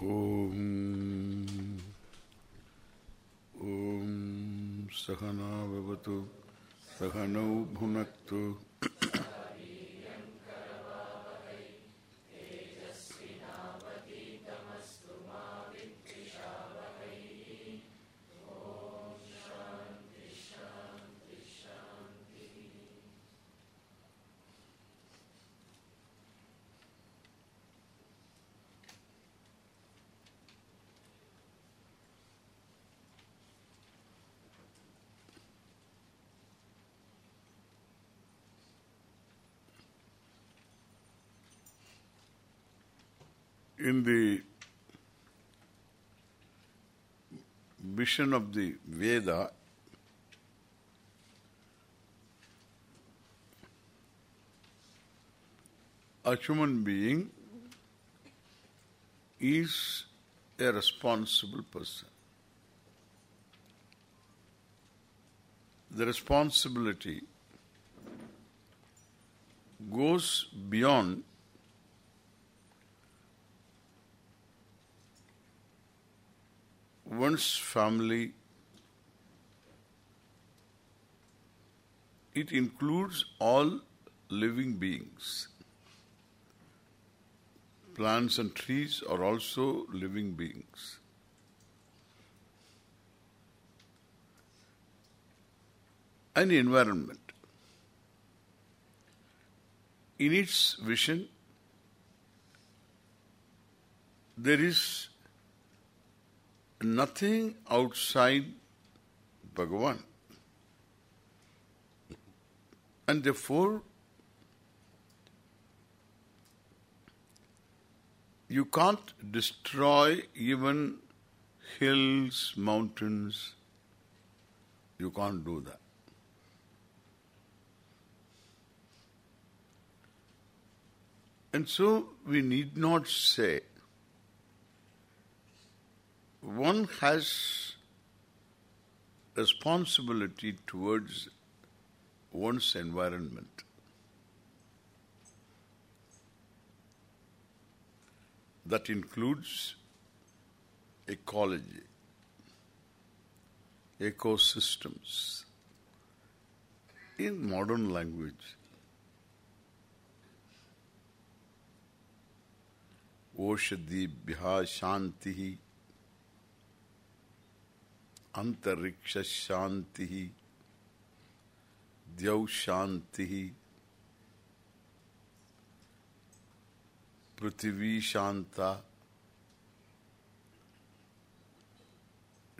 ॐ सहना भवतु सहनौ भुनक्तु। In the vision of the Veda, a human being is a responsible person. The responsibility goes beyond one's family, it includes all living beings. Plants and trees are also living beings. And environment. In its vision, there is nothing outside Bhagavan. And therefore, you can't destroy even hills, mountains. You can't do that. And so we need not say one has responsibility towards one's environment. That includes ecology, ecosystems. In modern language, Oshadibhya Shantihi अंतरिक्ष शांति द्यौ शांति पृथ्वी Shanta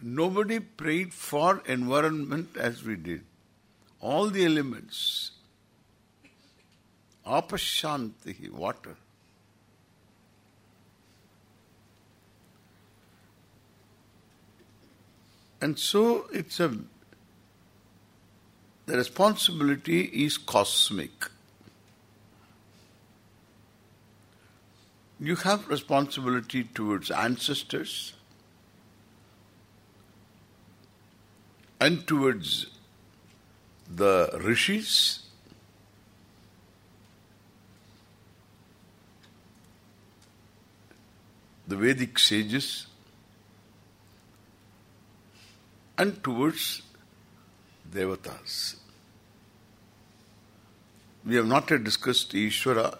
Nobody prayed for environment as we did. All the elements. Apashanti, water. And so it's a the responsibility is cosmic. You have responsibility towards ancestors and towards the rishis the Vedic sages and towards devatas. We have not yet discussed Ishvara.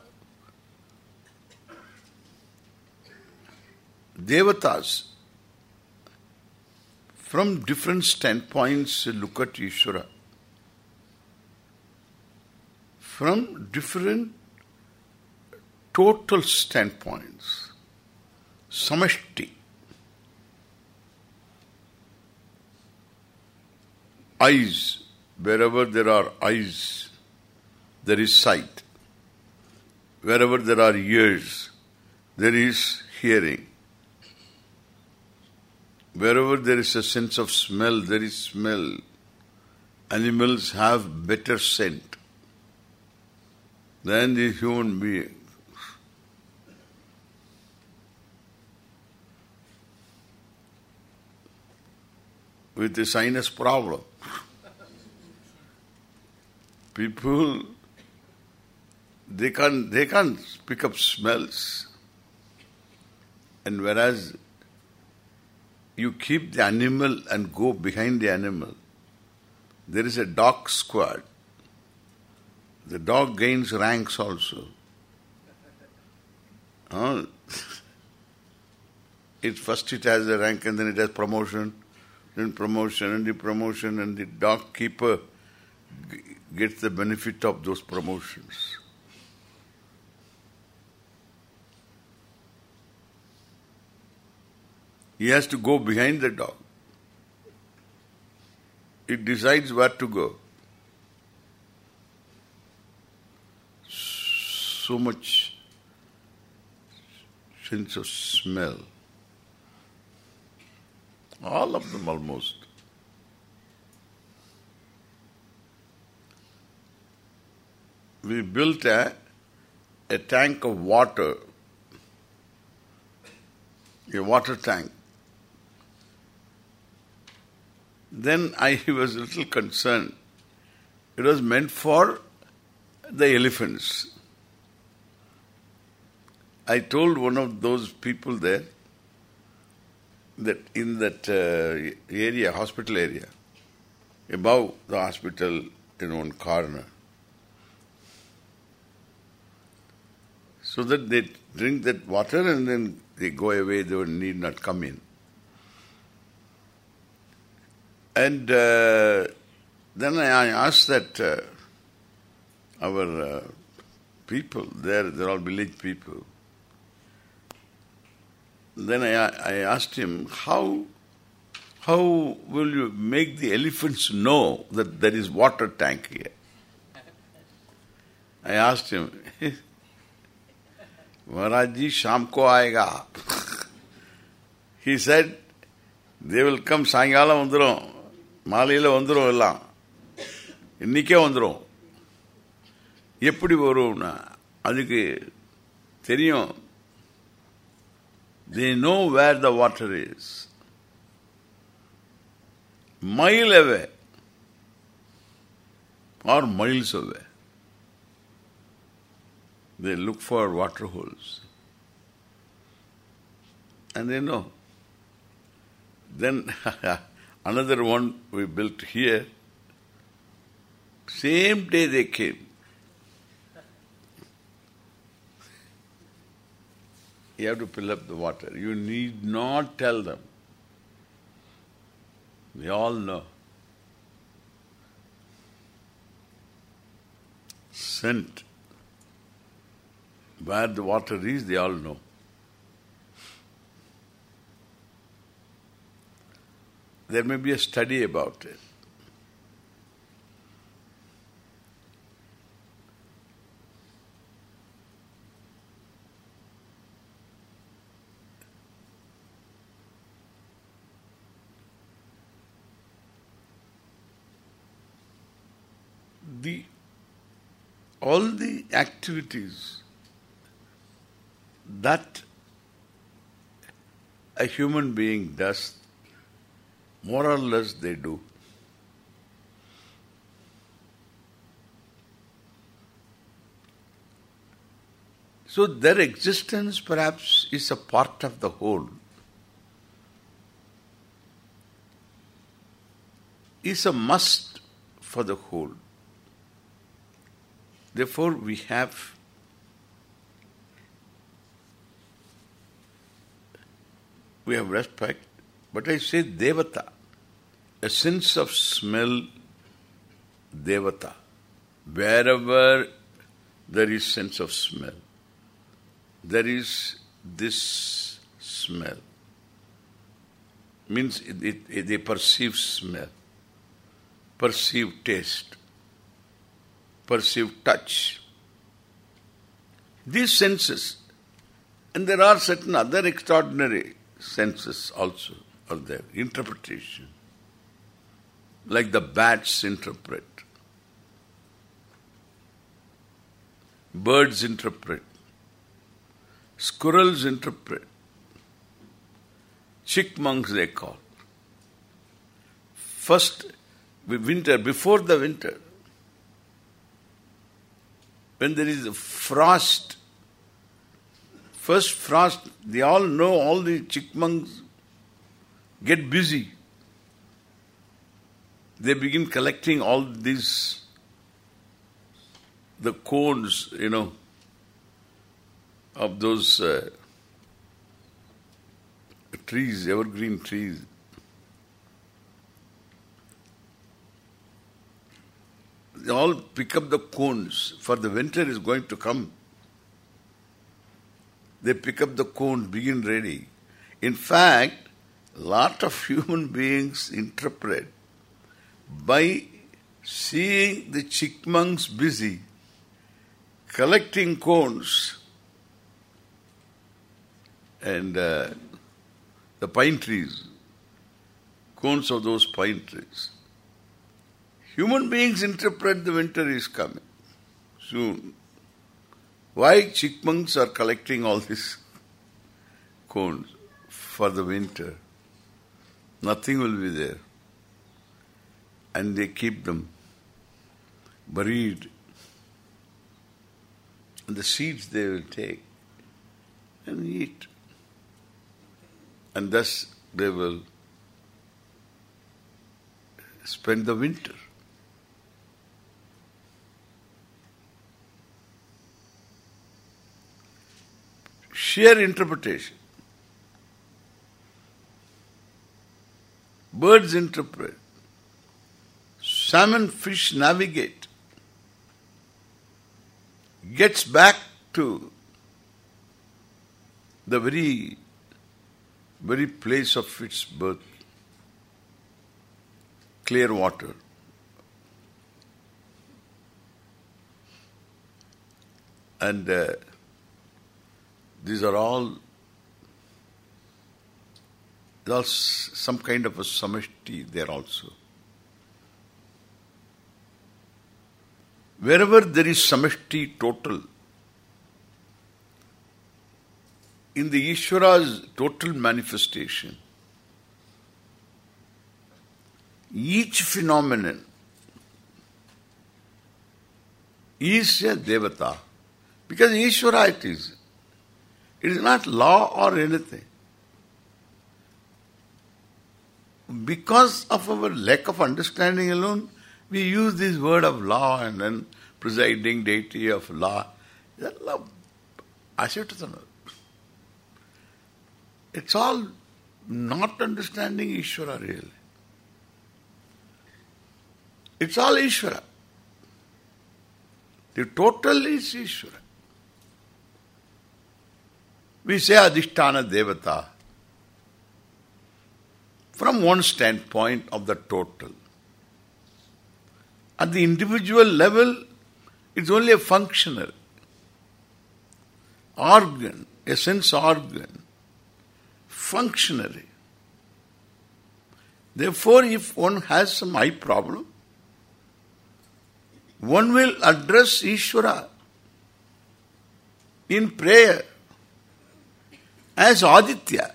Devatas, from different standpoints, look at Ishvara. From different total standpoints, samashti. Eyes, wherever there are eyes, there is sight. Wherever there are ears, there is hearing. Wherever there is a sense of smell, there is smell. Animals have better scent than the human being. With a sinus problem. People they can't they can't pick up smells. And whereas you keep the animal and go behind the animal, there is a dog squad. The dog gains ranks also. Uh, it first it has a rank and then it has promotion, then promotion and the promotion and the dog keeper gets the benefit of those promotions. He has to go behind the dog. It decides where to go. So much sense of smell. All of them almost. We built a, a tank of water, a water tank. Then I was a little concerned. It was meant for the elephants. I told one of those people there that in that uh, area, hospital area, above the hospital in one corner, so that they drink that water and then they go away, they need not come in. And uh, then I asked that uh, our uh, people there, they're all village people. Then I, I asked him, how how will you make the elephants know that there is water tank here? I asked him, Maharaj ji, sham ko aayega. he said, they will come சாயங்காலம் வந்துரும் மாலையில் வந்துடும் எல்லாம் இன்னைக்கே வந்துடும் எப்படி வரும்னா அதுக்கு தெரியும் they know where the water is mile away or miles away they look for water holes and they know then Another one we built here. Same day they came. You have to fill up the water. You need not tell them. They all know. Scent. Where the water is, they all know. There may be a study about it. The all the activities that a human being does more or less they do. So their existence perhaps is a part of the whole. Is a must for the whole. Therefore we have we have respect but I say devata, a sense of smell, devata. Wherever there is sense of smell, there is this smell. Means it, it, it, they perceive smell, perceive taste, perceive touch. These senses, and there are certain other extraordinary senses also are there. interpretation. Like the bats interpret. Birds interpret. Squirrels interpret. Chickmunks they call. First winter, before the winter, when there is a frost, first frost, they all know all the chipmunks get busy. They begin collecting all these, the cones, you know, of those uh, trees, evergreen trees. They all pick up the cones, for the winter is going to come. They pick up the cones, begin ready. In fact, lot of human beings interpret by seeing the chipmunks busy collecting cones and uh, the pine trees, cones of those pine trees. Human beings interpret the winter is coming soon. Why chipmunks are collecting all these cones for the winter? Nothing will be there. And they keep them buried. And the seeds they will take and eat. And thus they will spend the winter. Sheer interpretation. Birds interpret. Salmon fish navigate. Gets back to the very very place of its birth. Clear water. And uh, these are all there's some kind of a samashti there also. Wherever there is samashti total, in the Ishvara's total manifestation, each phenomenon is a devata. Because Ishvara it is. It is not law or anything. Because of our lack of understanding alone, we use this word of law and then presiding deity of law. It's all not understanding Ishvara really. It's all Ishvara. The total is Ishvara. We say Adhisthana Devata from one standpoint of the total. At the individual level, it's only a functional organ, a sense organ, functionary. Therefore, if one has some eye problem, one will address Ishvara in prayer as Aditya.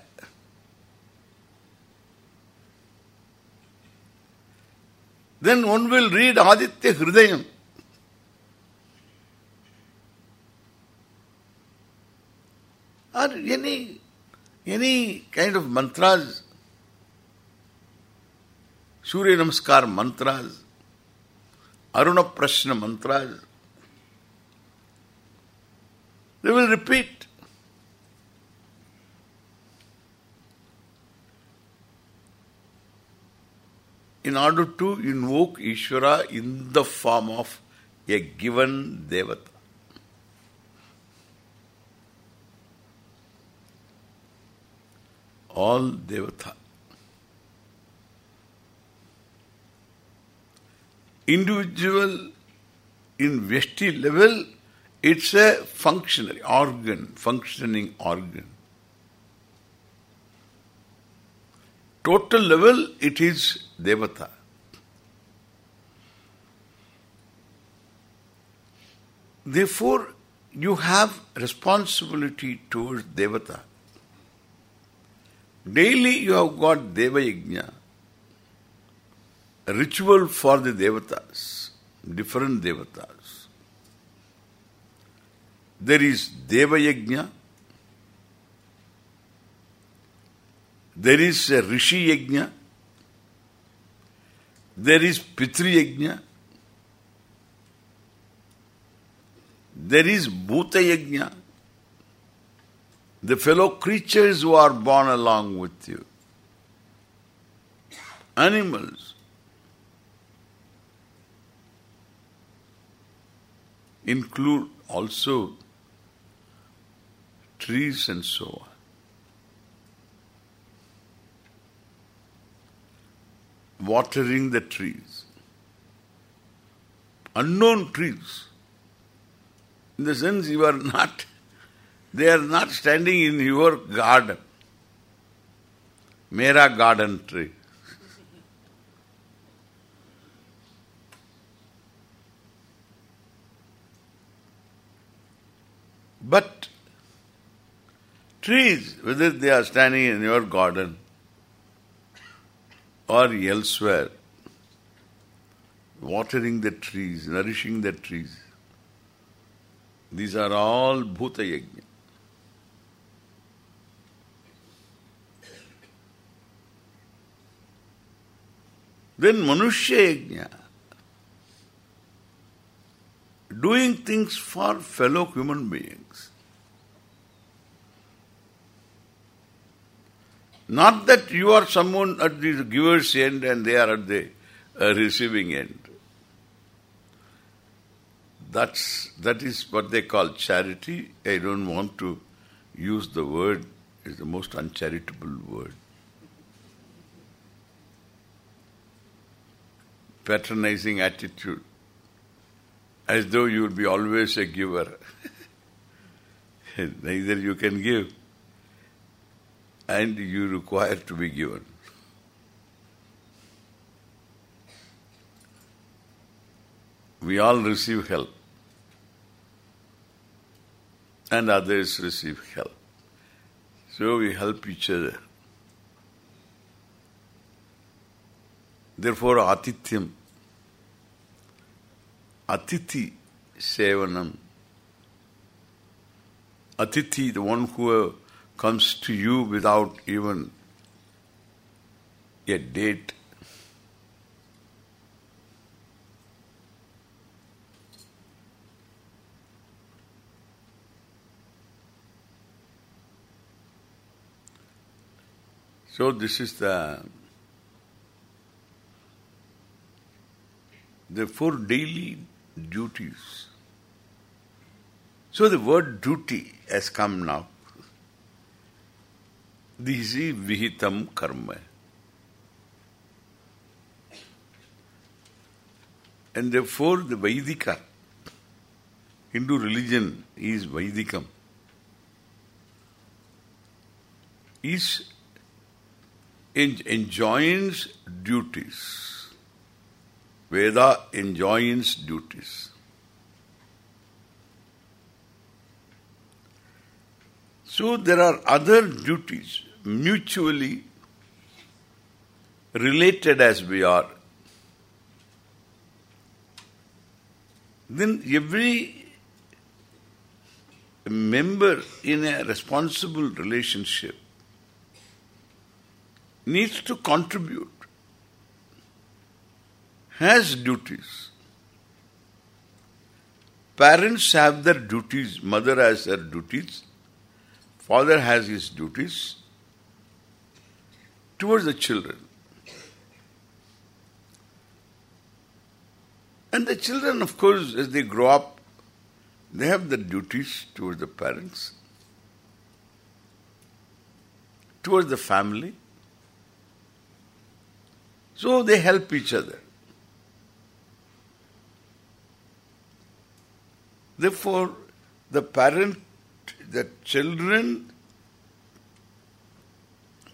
Then one will read Aditya Hridayam. Or any any kind of mantras, Surya Namaskar mantras, Aruna Prashna mantras, they will repeat. In order to invoke Ishvara in the form of a given Devata. all devata. Individual in vyashti level, it's a functionary organ, functioning organ. Total level, it is devata. Therefore, you have responsibility towards devata. Daily you have got Deva Yajna, ritual for the Devatas, different Devatas. There is Deva Yajna, There is a Rishi Yajna. There is Pitri Yajna. There is Bhuta Yajna. The fellow creatures who are born along with you. Animals. Include also trees and so on. Watering the trees. Unknown trees. In the sense you are not, they are not standing in your garden. Mera garden tree. But trees, whether they are standing in your garden or elsewhere, watering the trees, nourishing the trees. These are all Bhuta Yajna. Then Manushya Yajna. Doing things for fellow human beings. Not that you are someone at the giver's end and they are at the uh, receiving end. That's that is what they call charity. I don't want to use the word. It's the most uncharitable word. Patronizing attitude. As though you would be always a giver. Neither you can give and you require to be given. We all receive help and others receive help. So we help each other. Therefore, atityam, atithi sevanam, atithi, the one who comes to you without even a date. So this is the the four daily duties. So the word duty has come now. Is vihitam karma. And therefore the Vaidika, Hindu religion is Vaidikam, is enjoins duties. Veda enjoins duties. So there are other duties mutually related as we are. Then every member in a responsible relationship needs to contribute, has duties. Parents have their duties, mother has her duties, father has his duties, towards the children. And the children, of course, as they grow up, they have the duties towards the parents, towards the family. So they help each other. Therefore, the parent, the children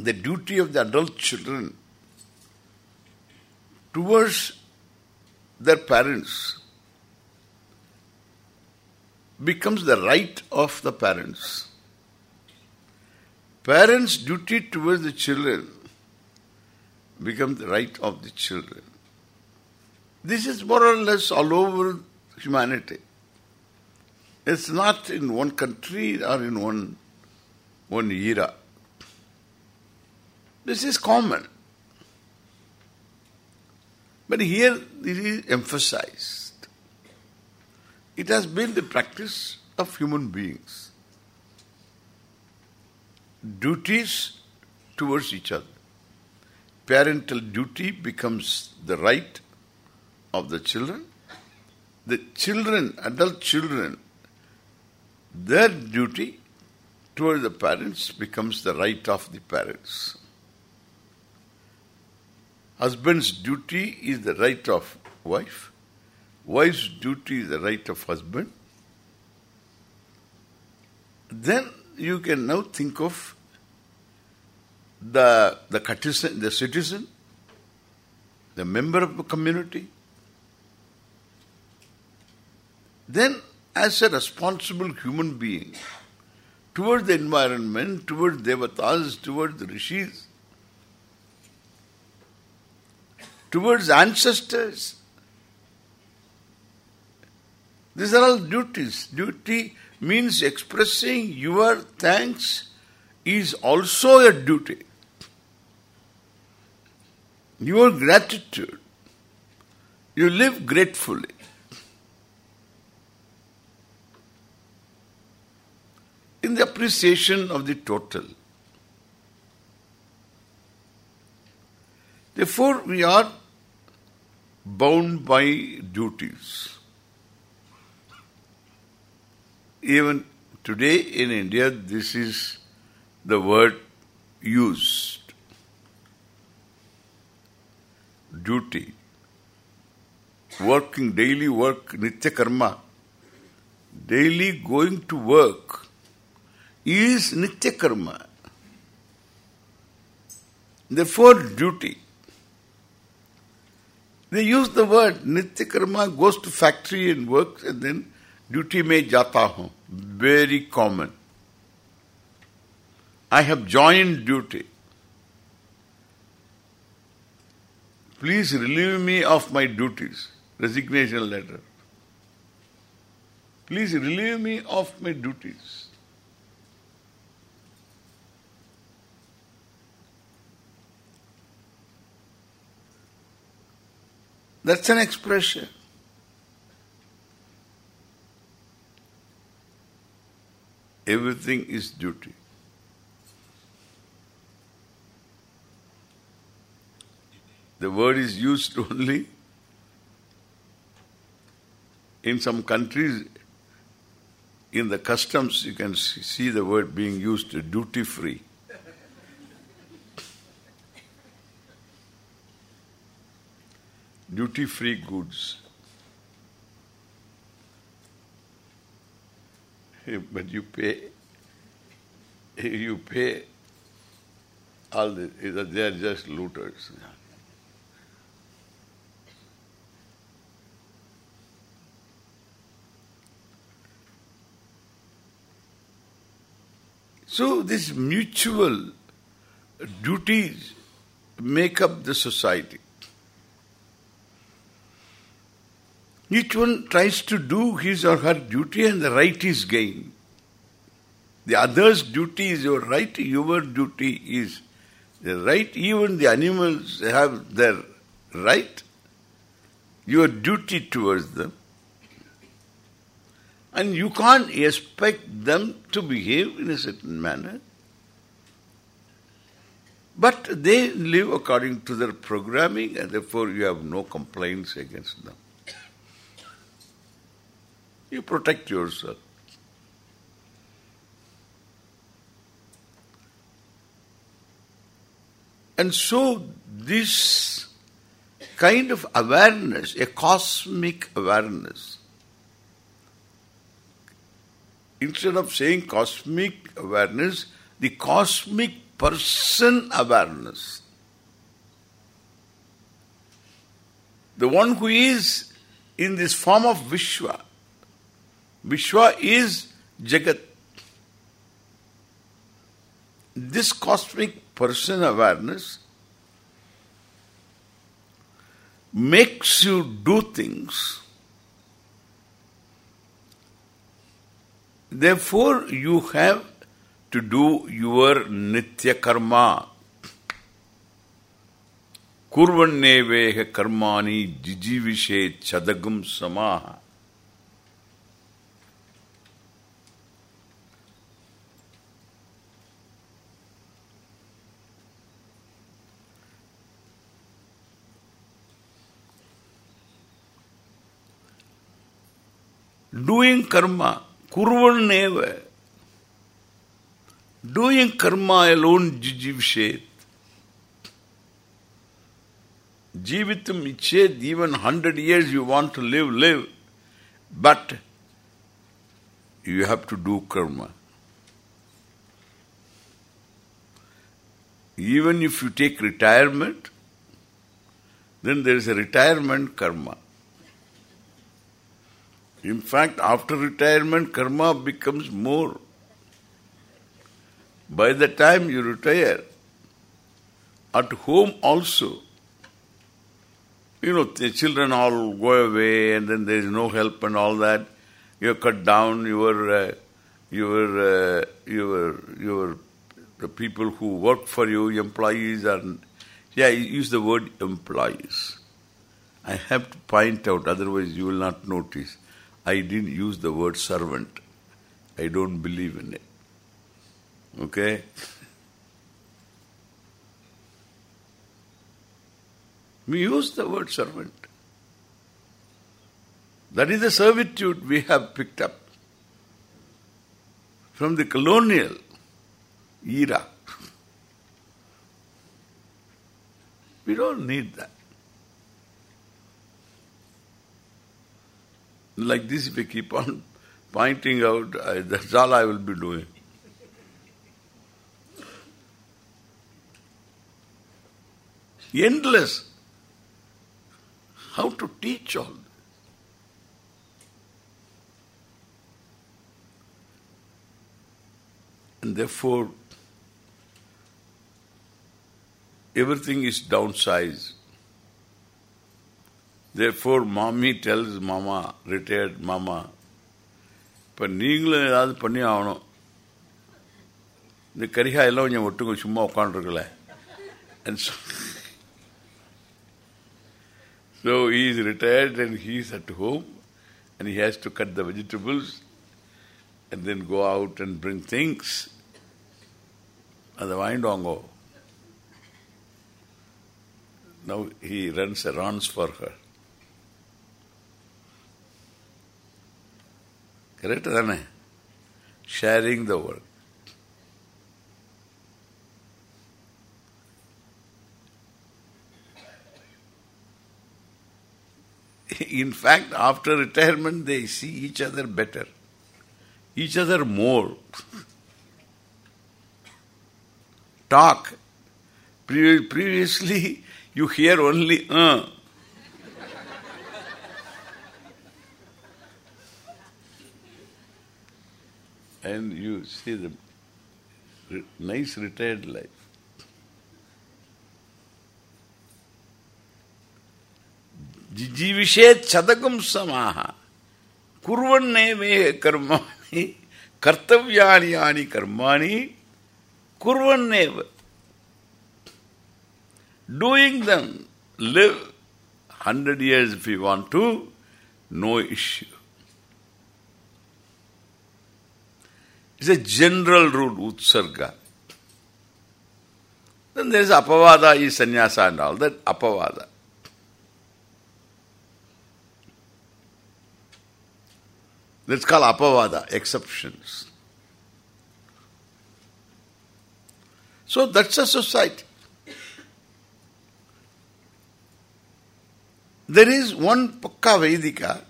the duty of the adult children towards their parents becomes the right of the parents. Parents' duty towards the children becomes the right of the children. This is more or less all over humanity. It's not in one country or in one one era. This is common. But here this is emphasized. It has been the practice of human beings. Duties towards each other. Parental duty becomes the right of the children. The children, adult children, their duty towards the parents becomes the right of the parents. Husband's duty is the right of wife. Wife's duty is the right of husband. Then you can now think of the the citizen, the citizen, the member of the community. Then as a responsible human being towards the environment, towards devatas, towards the rishis, towards ancestors. These are all duties. Duty means expressing your thanks is also a duty. Your gratitude. You live gratefully. In the appreciation of the total. Therefore, we are bound by duties. Even today in India, this is the word used. Duty. Working, daily work, nitya karma. Daily going to work is nitya karma. Therefore, duty. They use the word nitya karma goes to factory and works and then duty mein jata hu. Very common. I have joined duty. Please relieve me of my duties. Resignation letter. Please relieve me of my duties. That's an expression. Everything is duty. The word is used only in some countries in the customs you can see the word being used duty free. duty free goods. But you pay you pay all the they are just looters. So this mutual duties make up the society. Each one tries to do his or her duty and the right is gained. The other's duty is your right, your duty is the right. Even the animals have their right, your duty towards them. And you can't expect them to behave in a certain manner. But they live according to their programming and therefore you have no complaints against them. You protect yourself. And so this kind of awareness, a cosmic awareness, instead of saying cosmic awareness, the cosmic person awareness. The one who is in this form of Vishwa. Vishwa is Jagat. This cosmic person awareness makes you do things Therefore, you have to do your nitya karma. kurvanneveha karmani jijivishe chadagum samaha. Doing karma, kurvaneva. Doing karma alone jijivishet. Jivitam iched, even hundred years you want to live, live. But you have to do karma. Even if you take retirement, then there is a retirement karma. In fact, after retirement, karma becomes more. By the time you retire, at home also, you know, the children all go away and then there is no help and all that. You're cut down your, uh, your, uh, your, your, the people who work for you, employees and, yeah, use the word employees. I have to point out, otherwise you will not notice. I didn't use the word servant. I don't believe in it. Okay? We use the word servant. That is the servitude we have picked up from the colonial era. We don't need that. Like this, if we keep on pointing out, I, that's all I will be doing. Endless. How to teach all this? And therefore, everything is downsized. Therefore, mommy tells mama, retired mama, இப்ப நீங்களும் ஏதாவது பண்ணி ஆகணும் இந்த கரிகா எல்லாம் கொஞ்சம் ஒட்டுங்க சும்மா உட்காந்துருக்கல And so, so he is retired and he is at home and he has to cut the vegetables and then go out and bring things. அதை வாங்கிட்டு வாங்கோ Now he runs errands for her. Correct தானே Sharing the work. In fact, after retirement, they see each other better, each other more. Talk. Pre- previously, you hear only uh. and you see the nice retired life. Jijivishet chadakum samaha. Kurvanneve karmani kartavyani ani karmani kurvanneva doing them live hundred years if you want to no issue. It's a general rule utsarga then there is apavada is sannyasa and all that apavada That's called apavada, exceptions. So that's a society. There is one Pakka Vedika.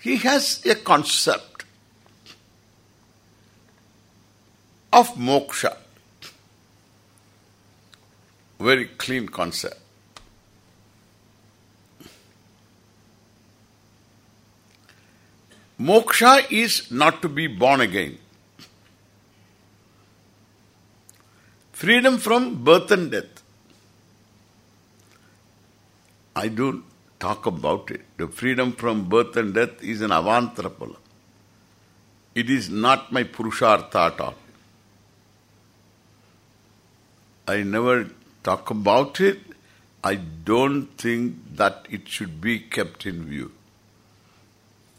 He has a concept of moksha. Very clean concept. Moksha is not to be born again. Freedom from birth and death. I don't talk about it. The freedom from birth and death is an avantrapala. It is not my purushartha at all. I never talk about it, I don't think that it should be kept in view.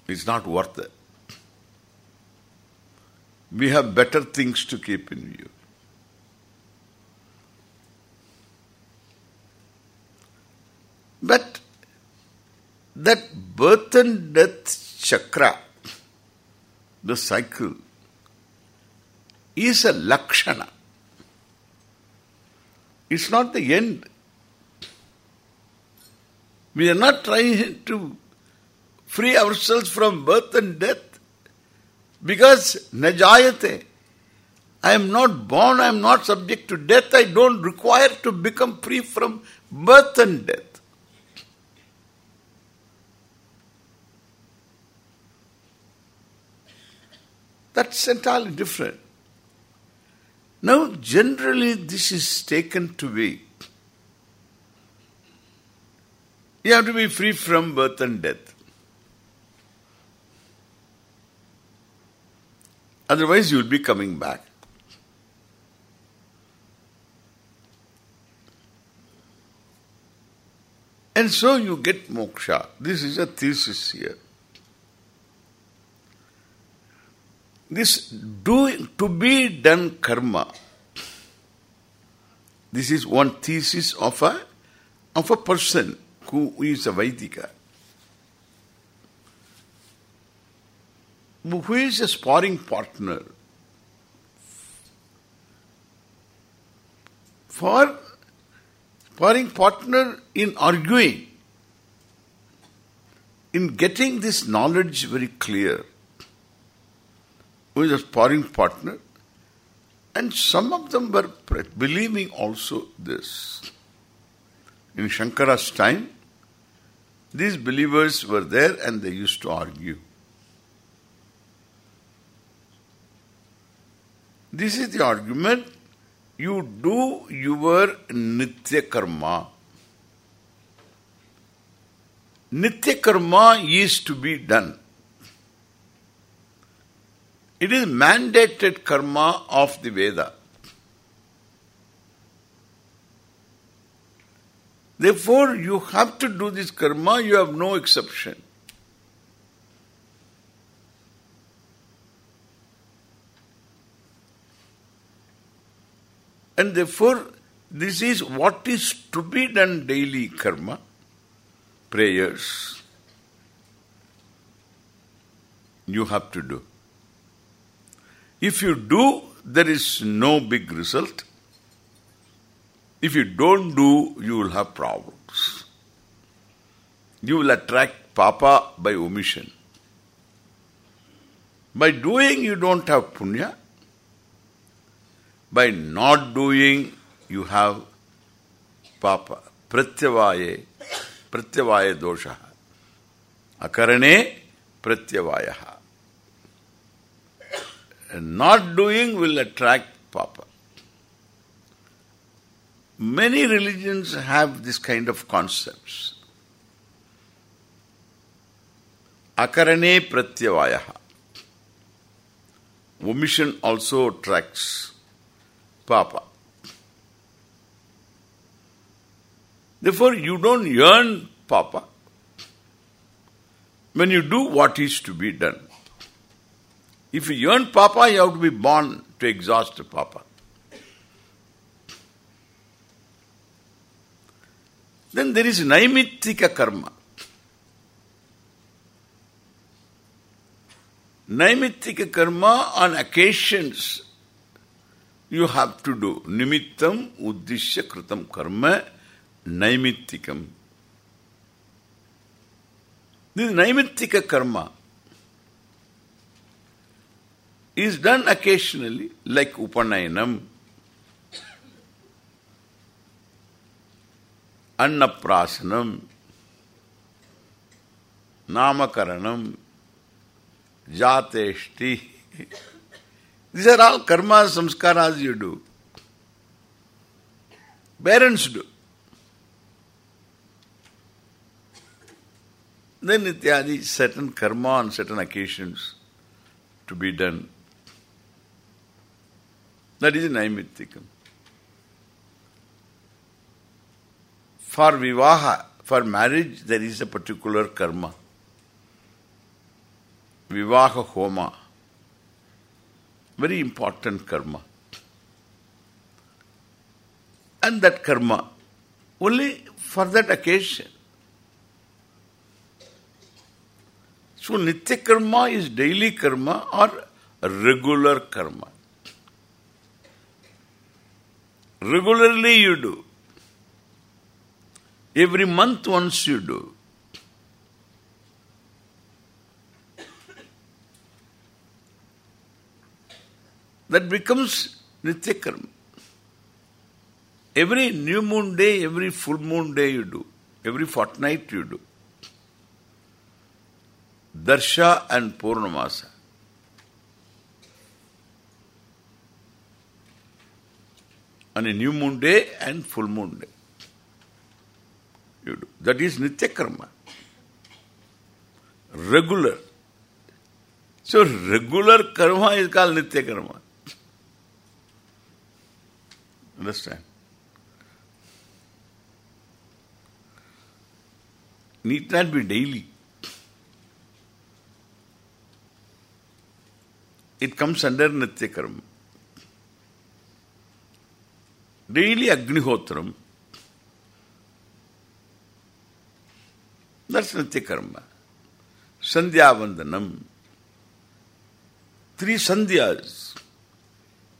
It's not worth it. We have better things to keep in view. But that birth and death chakra, the cycle, is a lakshana. It's not the end. We are not trying to free ourselves from birth and death because najayate. I am not born, I am not subject to death, I don't require to become free from birth and death. That's entirely different. Now, generally, this is taken to be you have to be free from birth and death. Otherwise, you will be coming back. And so you get moksha. This is a thesis here. This doing to be done karma. This is one thesis of a of a person who is a Vaidika. Who is a sparring partner for sparring partner in arguing, in getting this knowledge very clear, who is a sparring partner, and some of them were believing also this. In Shankara's time, these believers were there and they used to argue. This is the argument. You do your nitya karma. Nitya karma is to be done. It is mandated karma of the Veda. Therefore, you have to do this karma, you have no exception. And therefore, this is what is to be done daily karma, prayers. You have to do. If you do, there is no big result. If you don't do, you will have problems. You will attract papa by omission. By doing, you don't have punya. By not doing, you have papa. Pratyavaye, pratyavaye dosha. Akarane pratyavayaha. Not doing will attract papa. Many religions have this kind of concepts. Akarane pratyavayaha. Omission also attracts papa. Therefore, you don't yearn papa when you do what is to be done. If you yearn papa, you have to be born to exhaust papa. Then there is naimittika karma. Naimittika karma on occasions you have to do. Nimittam uddishya kritam karma naimittikam. This naimittika karma is done occasionally like upanayanam, annaprasanam, namakaranam, jateshti. These are all karma samskaras you do. Parents do. Then ityadi, certain karma on certain occasions to be done. That is naimittikam. For vivaha, for marriage, there is a particular karma. Vivaha homa. Very important karma. And that karma, only for that occasion. So nitya karma is daily karma or regular karma. Regularly you do. Every month once you do. That becomes nitya karma. Every new moon day, every full moon day you do. Every fortnight you do. Darsha and Purnamasa. On a new moon day and full moon day. You do. That is Nitya Karma. Regular. So regular karma is called Nitya Karma. Understand? Need not be daily. It comes under Nitya Karma. Daily Agnihotram. That's. Sandhya Vandanam. Three Sandhyas.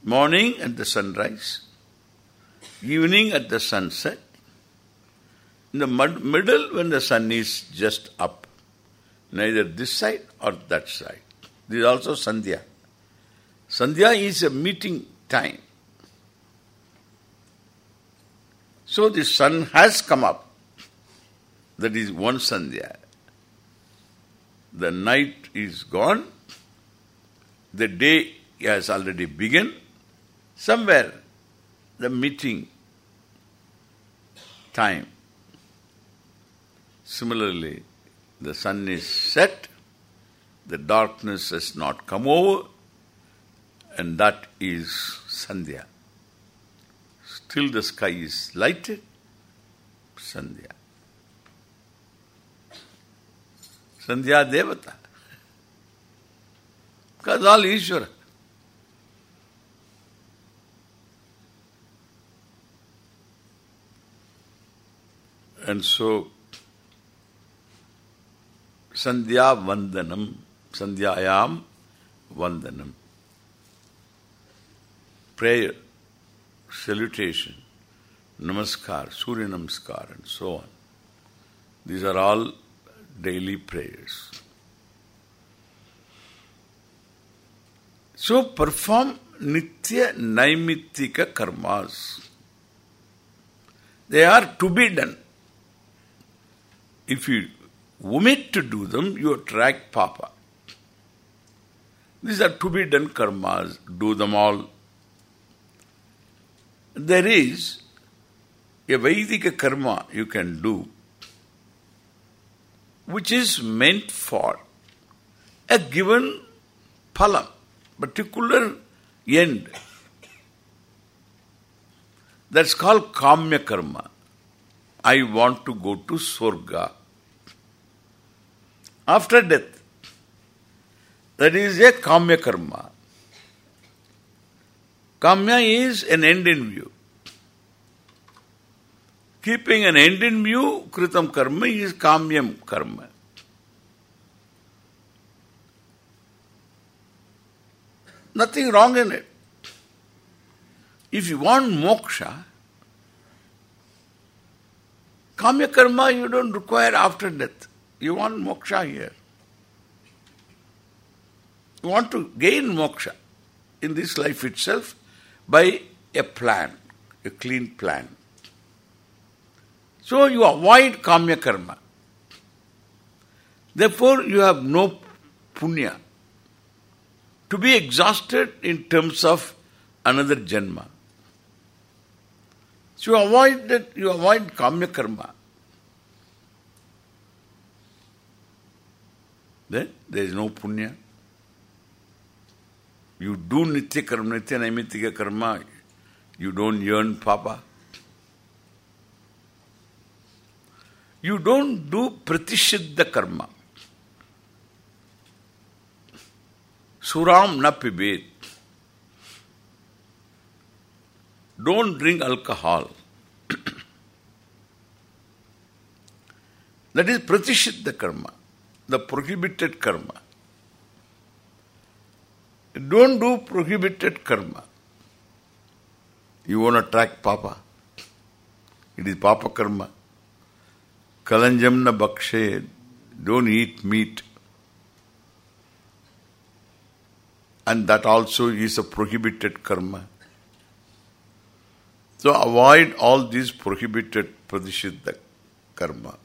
Morning at the sunrise. Evening at the sunset. In the middle when the sun is just up. Neither this side or that side. This is also Sandhya. Sandhya is a meeting time. So the sun has come up. That is one Sandhya. The night is gone. The day has already begun. Somewhere the meeting time. Similarly, the sun is set, the darkness has not come over, and that is Sandhya. Still the sky is lighted, Sandhya. Sandhya Devata. Because all. And so, Sandhya Vandanam, Sandhyayam Vandanam. Prayer, salutation, namaskar, Surya Namaskar and so on. These are all daily prayers. So perform Nitya Naimittika karmas. They are to be done. If you omit to do them, you attract papa. These are to be done karmas. Do them all. There is a Vedic karma you can do which is meant for a given phalam, particular end. That's called kamya karma. I want to go to Swarga. After death, that is a kamya karma. Kamya is an end in view. Keeping an end in view, kritam karma is kamyam karma. Nothing wrong in it. If you want moksha, kamya karma you don't require after death. You want moksha here. You want to gain moksha in this life itself by a plan, a clean plan. So you avoid kamya karma. Therefore you have no punya. To be exhausted in terms of another janma. So you avoid that, you avoid kamya karma. Then there is no punya. You do nitya karma, nitya naimittika karma, you don't yearn papa. You don't do pratishiddha karma. Suram na pibet. Don't drink alcohol. that is pratishiddha karma, the prohibited karma. Don't do prohibited karma. You want to track Papa. It is Papa karma. Kalanjam na bakshe. Don't eat meat. And that also is a prohibited karma. So avoid all these prohibited pratishiddha karma.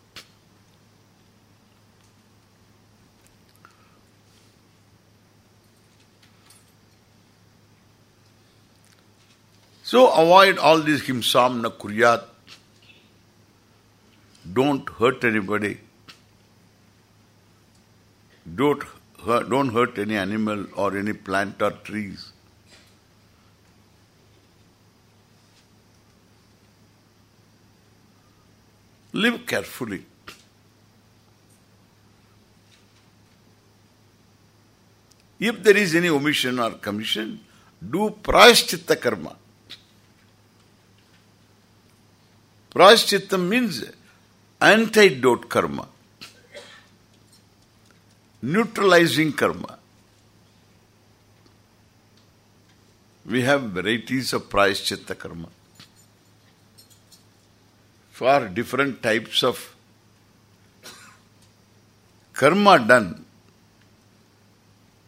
So avoid all these himsam na kuryat. Don't hurt anybody. Don't hurt, don't hurt any animal or any plant or trees. Live carefully. If there is any omission or commission, do prayashchitta karma. Prayashchitta means antidote karma. Neutralizing karma. We have varieties of prayashchitta karma. For different types of karma done,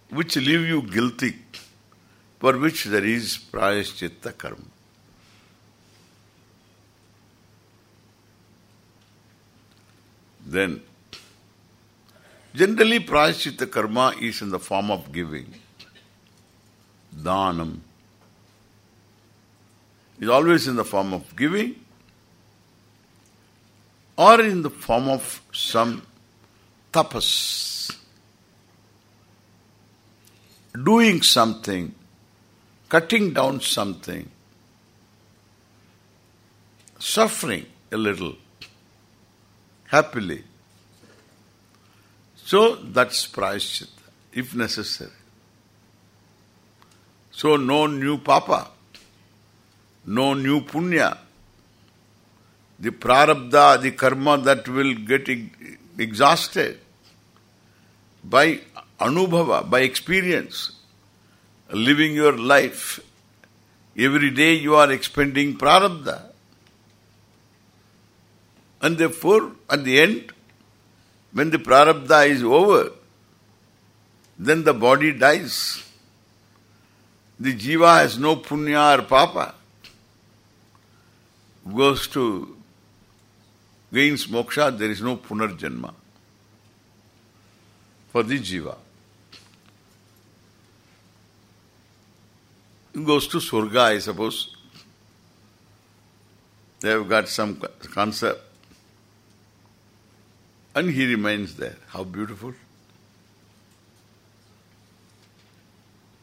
which leave you guilty, for which there is prayashchitta karma. Then, generally prayashchitta karma is in the form of giving. Danam is always in the form of giving or in the form of some tapas. Doing something, cutting down something, suffering a little, happily. So that's prayashchitta, if necessary. So no new papa, no new punya. The prarabdha, the karma that will get exhausted by anubhava, by experience, living your life. Every day you are expending prarabdha. And therefore, at the end, when the prarabdha is over, then the body dies. The jiva has no punya or papa. Goes to, gains moksha, there is no punarjanma for the jiva. Goes to Swarga, I suppose. They have got some concept. And he remains there. How beautiful.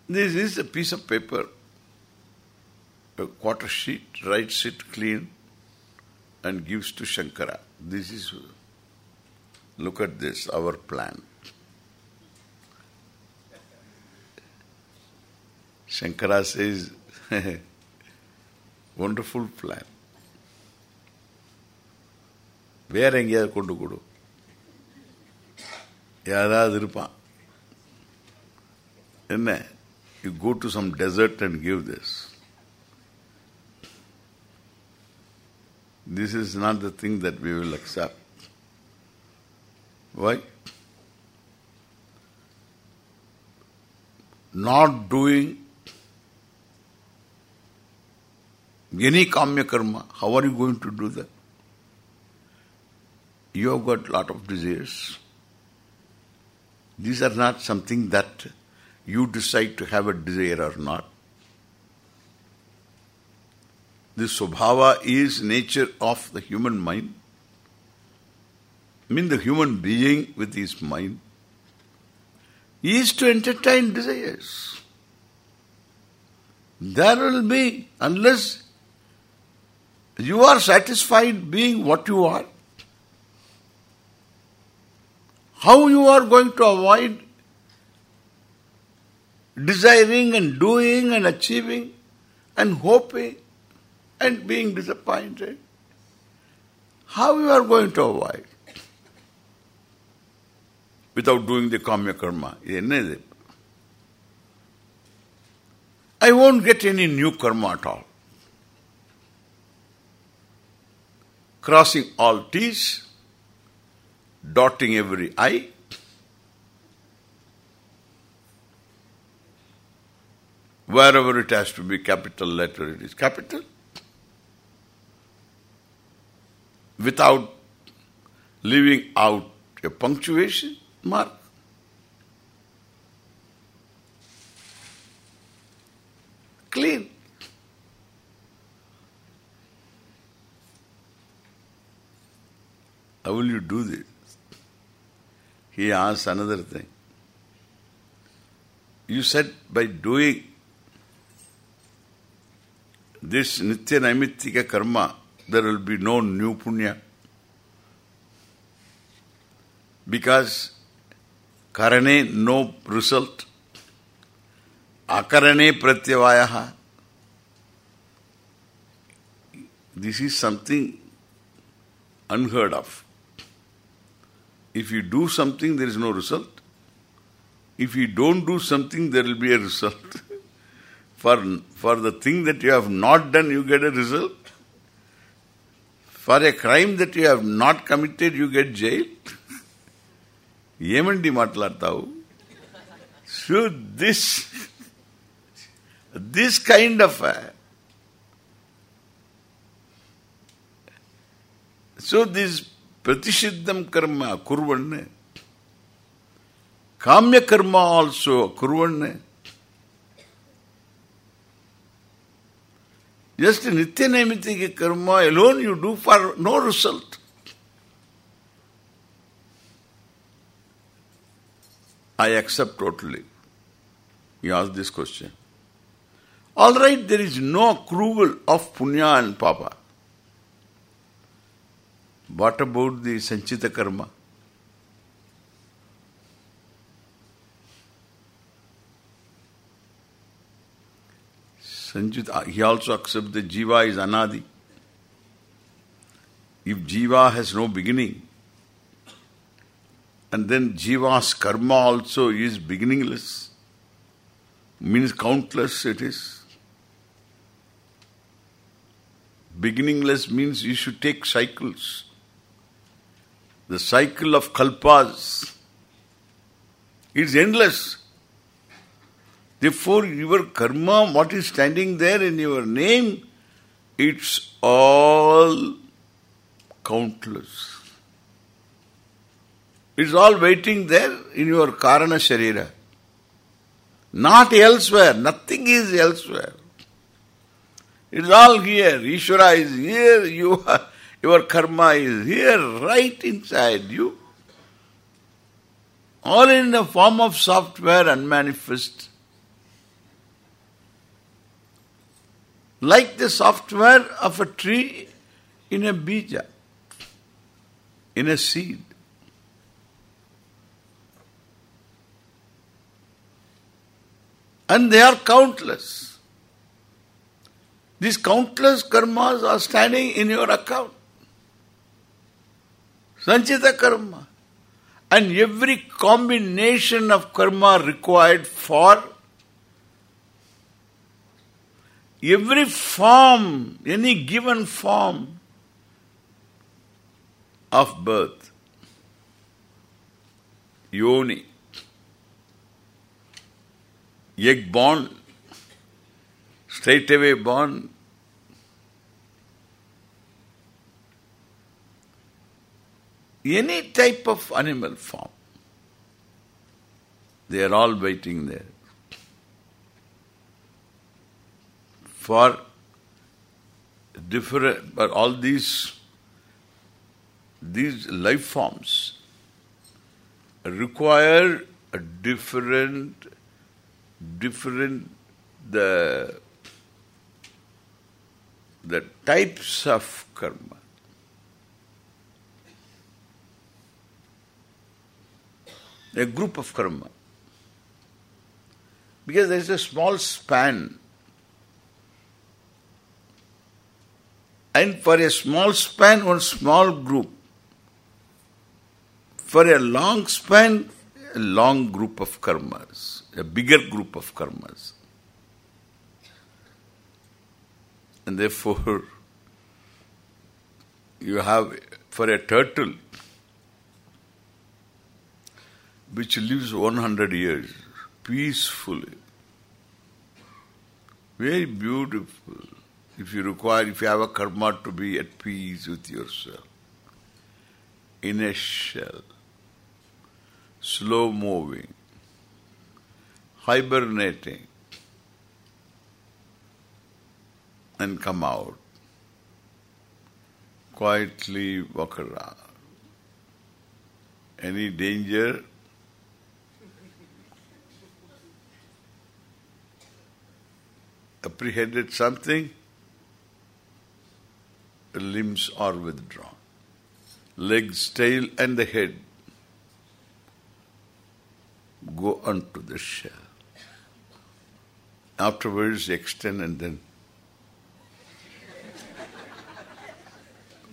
This is a piece of paper, a quarter sheet, writes it clean and gives to Shankara. This is, look at this, our plan. Shankara says, wonderful plan. வேற எங்கேயாவது கொண்டு கொடு யாராவது இருப்பான் என்ன you go to some dessert and give this this is not the thing that we will accept why not doing any kamya karma, how are you going to do that? You have got lot of desires. These are not something that you decide to have a desire or not. The svabhava is nature of the human mind. I mean the human being with his mind is to entertain desires. There will be, unless you are satisfied being what you are, How you are going to avoid desiring and doing and achieving and hoping and being disappointed? How you are going to avoid? Without doing the kamya karma. I won't get any new karma at all. Crossing all T's, dotting every I, wherever it has to be capital letter, it is capital. Without leaving out a punctuation mark. Clean. How will you do this? He asks another thing. You said by doing this nitya naimittika karma, there will be no new punya. Because karane no result, akarane pratyavayaha. This is something unheard of. If you do something, there is no result. If you don't do something, there will be a result. for, for the thing that you have not done, you get a result. For a crime that you have not committed, you get jail. ఏమండి మాట్లాడతావు so this this kind of so this प्रतिषिद्धम कर्म कुर्वन् काम्य कर्म also कुर्वन् just नित्य नैमित्तिक कर्म alone you do for no result I accept totally. You ask this question. All right, there is no accrual of punya and papa. What about the sanchita karma? Sanchita, uh, he also accepts that jiva is anadi. If jiva has no beginning, and then jiva's karma also is beginningless, means countless it is. Beginningless means you should take cycles. The cycle of kalpas is endless. Therefore, your karma, what is standing there in your name, it's all countless. It's all waiting there in your karana sharira. Not elsewhere. Nothing is elsewhere. It's all here. Ishvara is here. You are, your karma is here, right inside you. All in the form of software and manifest. Like the software of a tree in a bija, in a seed. And they are countless. These countless karmas are standing in your account. Sanchita karma. And every combination of karma required for every form, any given form of birth, yoni, egg born, straight away born, any type of animal form. They are all waiting there. For different, but all these these life forms require a different different the the types of karma. A group of karma. Because there is a small span. And for a small span, one small group. For a long span, a long group of karmas, a bigger group of karmas. And therefore, you have, for a turtle, which lives 100 years, peacefully, very beautiful, if you require, if you have a karma to be at peace with yourself, in a shell, slow moving, hibernating, and come out. Quietly walk around. Any danger? Apprehended something? The limbs are withdrawn. Legs, tail and the head go onto the shell. Afterwards extend and then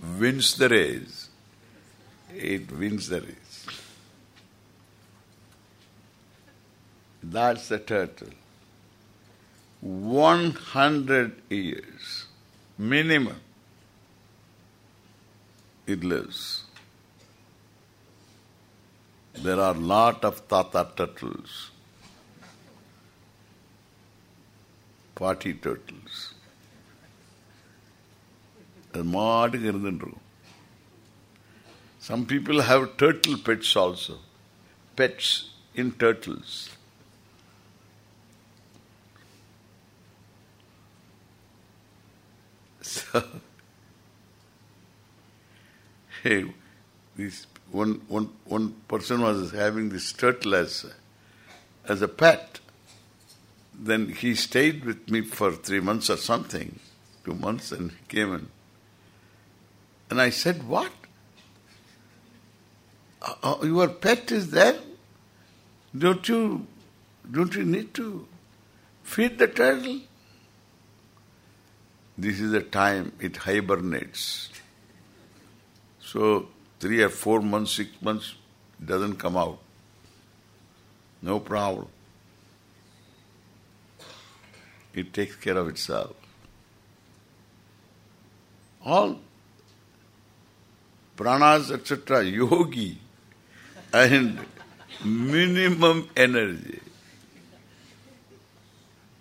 wins the race. It wins the race. That's the turtle. 100 years minimum it lives. There are lot of tata turtles, party turtles. அது மாட்டுக்கு இருந்துருக்கும் Some people have turtle pets also. Pets in turtles. So, hey, this one, one, one person was having this turtle as, as a pet. Then he stayed with me for three months or something, two months, and he came in. And I said, what? Uh, uh, your pet is there? Don't you, don't you need to feed the turtle? This is the time it hibernates. So three or four months, six months, doesn't come out. No problem. It takes care of itself. All pranas, etc., yogi, and minimum energy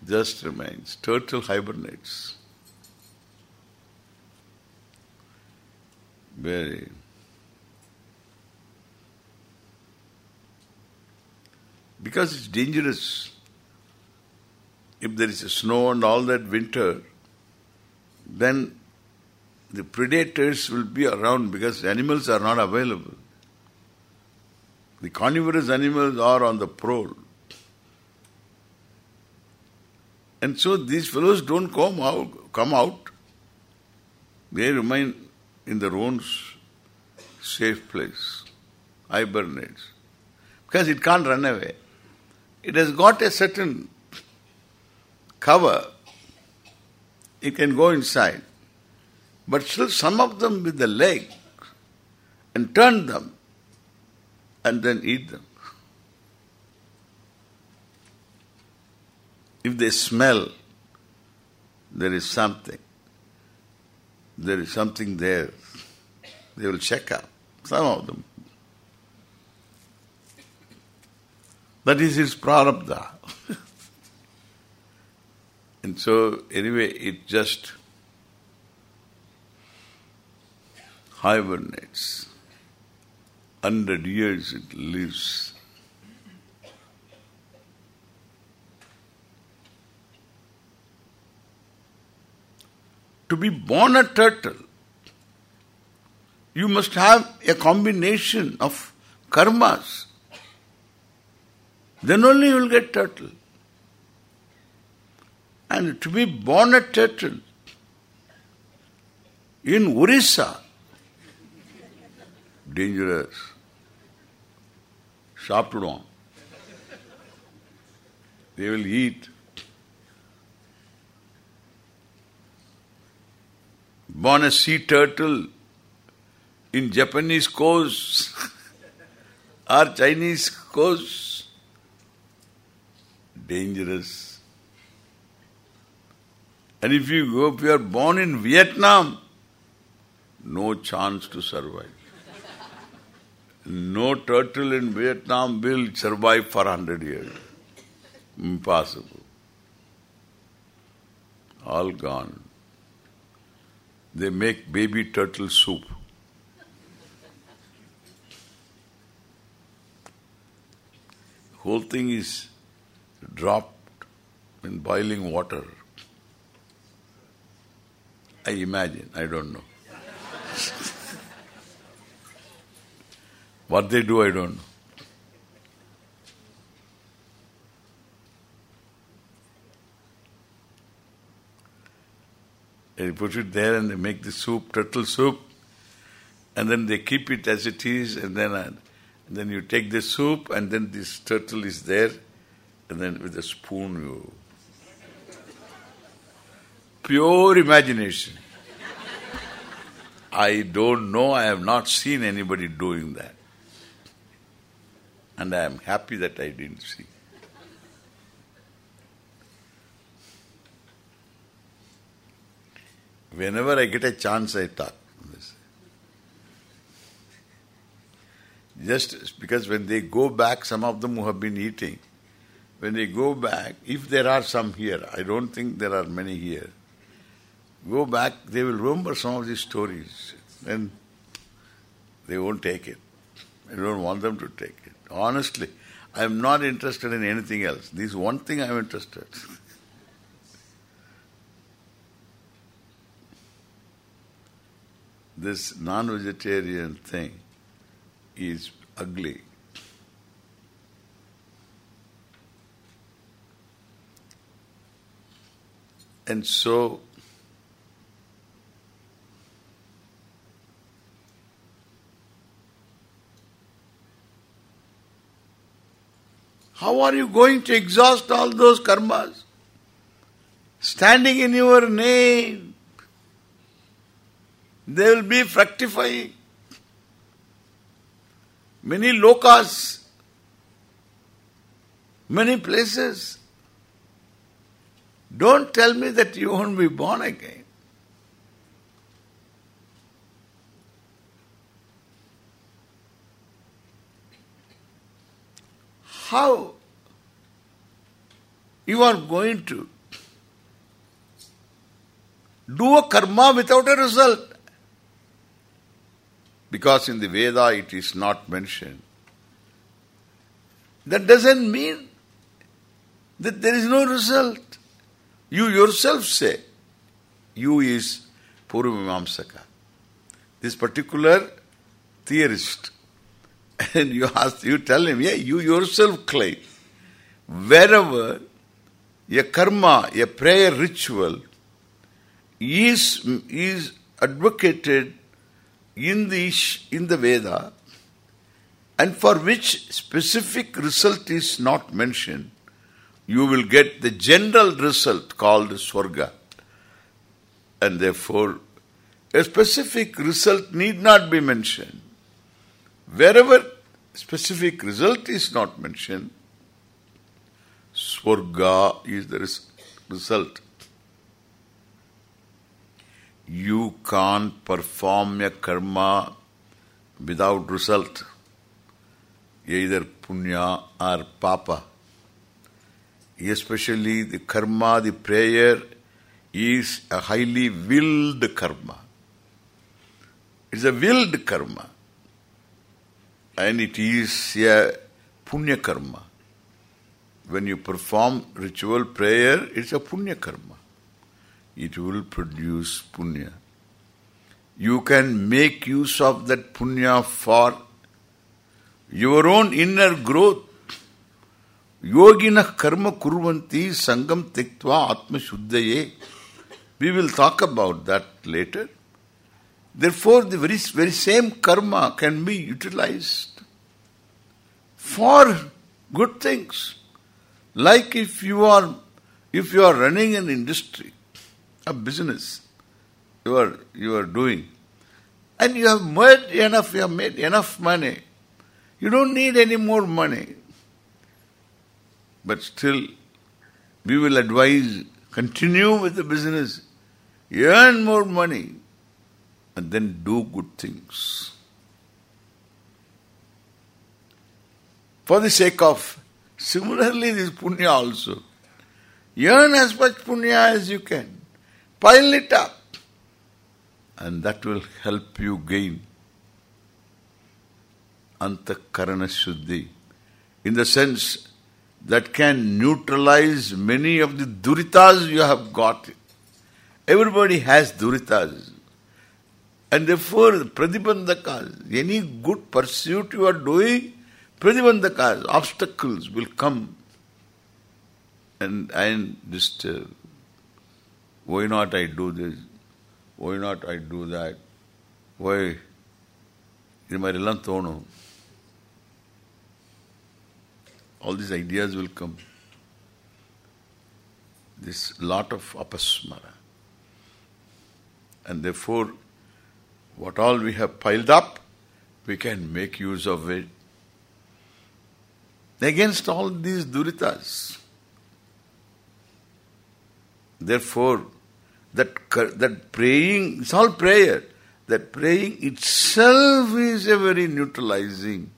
just remains. Turtle hibernates. Very. Because it's dangerous. If there is a snow and all that winter, then the predators will be around because animals are not available. The carnivorous animals are on the prowl. And so these fellows don't come out, come out. They remain in their own safe place, hibernates. Because it can't run away. It has got a certain cover. It can go inside. But still some of them with the leg and turn them and then eat them. If they smell, there is something. There is something there. They will check up. Some of them. That is his prarabdha. and so, anyway, it just hibernates. Hundred years it lives. To be born a turtle, you must have a combination of karmas. Then only you will get turtle. And to be born a turtle in Orissa, dangerous. Sharp They will eat. Born a sea turtle in Japanese coast or Chinese coast dangerous and if you go if you are born in Vietnam no chance to survive no turtle in Vietnam will survive for hundred years Impossible. All gone. They make baby turtle soup. Whole thing is dropped in boiling water. I imagine, I don't know. what they do, I don't know. They put it there and they make the soup, turtle soup, and then they keep it as it is, and then uh, and then you take the soup, and then this turtle is there, and then with a spoon you... Pure imagination. I don't know, I have not seen anybody doing that. And I am happy that I didn't see. Whenever I get a chance, I talk. Just because when they go back, some of them who have been eating, when they go back, if there are some here, I don't think there are many here, go back, they will remember some of these stories. Then they won't take it. I don't want them to take it. Honestly, I am not interested in anything else. This is one thing I am interested this non-vegetarian thing is ugly. And so how are you going to exhaust all those karmas? Standing in your name, they will be fructifying. Many lokas, many places. Don't tell me that you won't be born again. How you are going to do a karma without a result? Because in the Veda it is not mentioned. That doesn't mean that there is no result. You yourself say, you is Purvamamsaka. This particular theorist. And you ask, you tell him, yeah, you yourself claim. Wherever a karma, a prayer ritual is, is advocated in the in the Veda and for which specific result is not mentioned, you will get the general result called Swarga. And therefore, a specific result need not be mentioned. Wherever specific result is not mentioned, Swarga is the res result you can't perform a karma without result, either punya or papa. Especially the karma, the prayer is a highly willed karma. It's a willed karma. And it is a punya karma. When you perform ritual prayer, it's a punya karma it will produce punya. You can make use of that punya for your own inner growth. Yogina karma kurvanti sangam tyaktva atma shuddhaye. We will talk about that later. Therefore, the very, very same karma can be utilized for good things. Like if you are if you are running an industry, a business, you are you are doing, and you have made enough, you have made enough money. You don't need any more money. But still, we will advise, continue with the business, earn more money, and then do good things. For the sake of, similarly this punya also. Earn as much punya as you can. Pile it up. And that will help you gain antakarana shuddhi. In the sense that can neutralize many of the duritas you have got. Everybody has duritas. And therefore, pratibandhakas, any good pursuit you are doing, pratibandhakas, obstacles will come and and disturb. Why not I do this? Why not I do that? Why? இது மாதிரிலாம் தோணும் all these ideas will come. This lot of apasmara. And therefore, what all we have piled up, we can make use of it. Against all these duritas. Therefore, that that praying, it's all prayer. That praying itself is a very neutralizing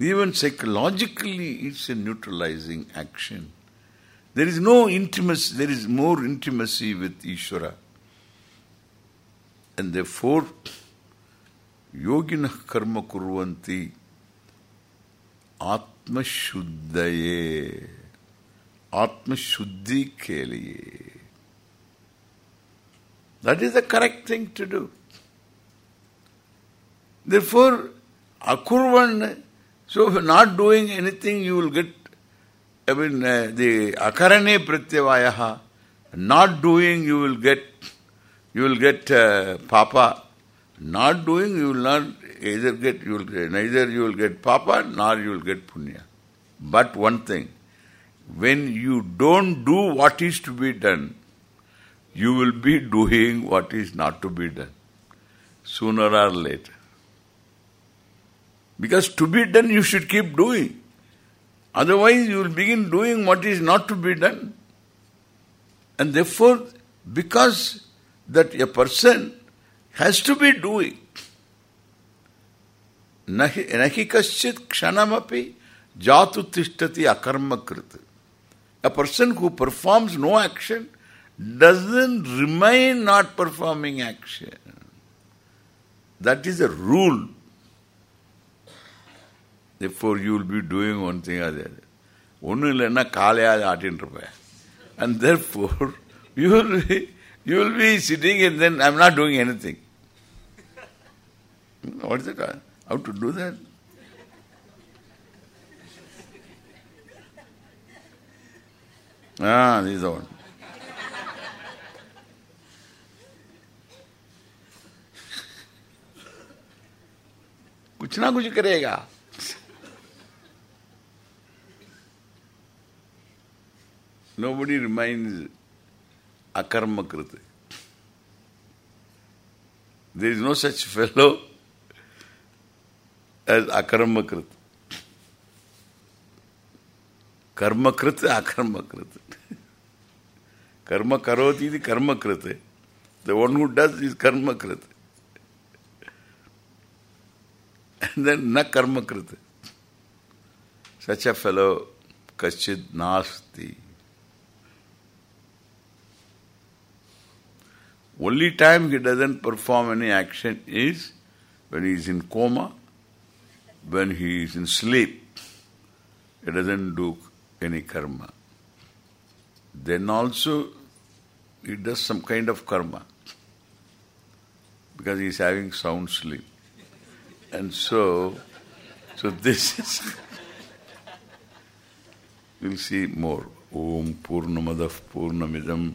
even psychologically, it's a neutralizing action. There is no intimacy, there is more intimacy with Ishvara. And therefore, yoginah karma kurvanti atma shuddhaye shuddhi ke liye. That is the correct thing to do. Therefore, akurvan so not doing anything, you will get, I mean, uh, the akarane pratyavayaha. Not doing, you will get, you will get uh, papa. Not doing, you will not either get, you will get, neither you will get papa, nor you will get punya. But one thing, when you don't do what is to be done, you will be doing what is not to be done. Sooner or later. Because to be done you should keep doing. Otherwise you will begin doing what is not to be done. And therefore, because that a person has to be doing, nahi, kaschit kshanamapi jatu tishtati akarmakrit. A person who performs no action doesn't remain not performing action. That is a rule Therefore you will be doing one thing or the other. ஒன்றும் இல்லைன்னா காலையாக ஆட்டின்னு இருப்பேன் and therefore you will be you will be sitting and then I'm not doing anything. What is it? How to do that? Ah, this Ah, this is the one. कुछ ना कुछ करेगा। No बडी remind अकर्म कृत there is no such fellow as अकर्मकृत। Karmakrit, akarmakrit. Karma karoti is karmakrit. The one who does is karmakrit. And then na karmakrit. Such a fellow kachid nasti. Only time he doesn't perform any action is when he is in coma, when he is in sleep. He doesn't do any karma. Then also he does some kind of karma because he is having sound sleep. And so, so this is, we'll see more. Om Purnamadah Purnamidam